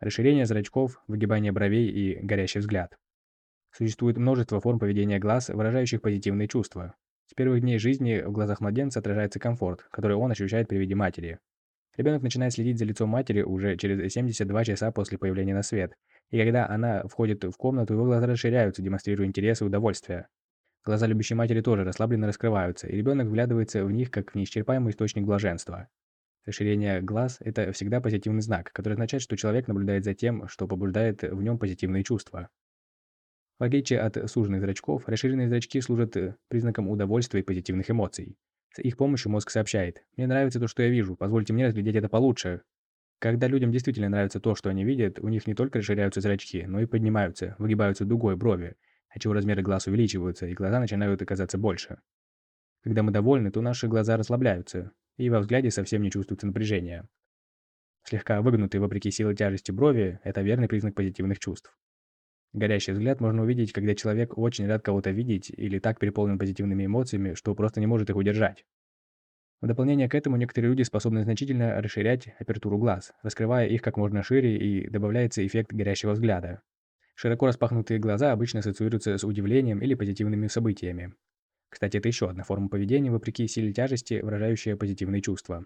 расширение зрачков, выгибание бровей и горящий взгляд. Существует множество форм поведения глаз, выражающих позитивные чувства. С первых дней жизни в глазах младенца отражается комфорт, который он ощущает при виде матери. Ребенок начинает следить за лицом матери уже через 72 часа после появления на свет, и когда она входит в комнату, его глаза расширяются, демонстрируя интерес и удовольствие. Глаза любящей матери тоже расслабленно раскрываются, и ребенок вглядывается в них как в неисчерпаемый источник блаженства. Расширение глаз – это всегда позитивный знак, который означает, что человек наблюдает за тем, что побуждает в нем позитивные чувства. В отличие от суженных зрачков, расширенные зрачки служат э, признаком удовольствия и позитивных эмоций. С их помощью мозг сообщает «Мне нравится то, что я вижу, позвольте мне разглядеть это получше». Когда людям действительно нравится то, что они видят, у них не только расширяются зрачки, но и поднимаются, выгибаются дугой брови, отчего размеры глаз увеличиваются, и глаза начинают оказаться больше. Когда мы довольны, то наши глаза расслабляются, и во взгляде совсем не чувствуется напряжения. Слегка выгнутые вопреки силе тяжести брови – это верный признак позитивных чувств. Горящий взгляд можно увидеть, когда человек очень рад кого-то видеть или так переполнен позитивными эмоциями, что просто не может их удержать. В дополнение к этому некоторые люди способны значительно расширять апертуру глаз, раскрывая их как можно шире и добавляется эффект горящего взгляда. Широко распахнутые глаза обычно ассоциируются с удивлением или позитивными событиями. Кстати, это еще одна форма поведения, вопреки силе тяжести, выражающая позитивные чувства.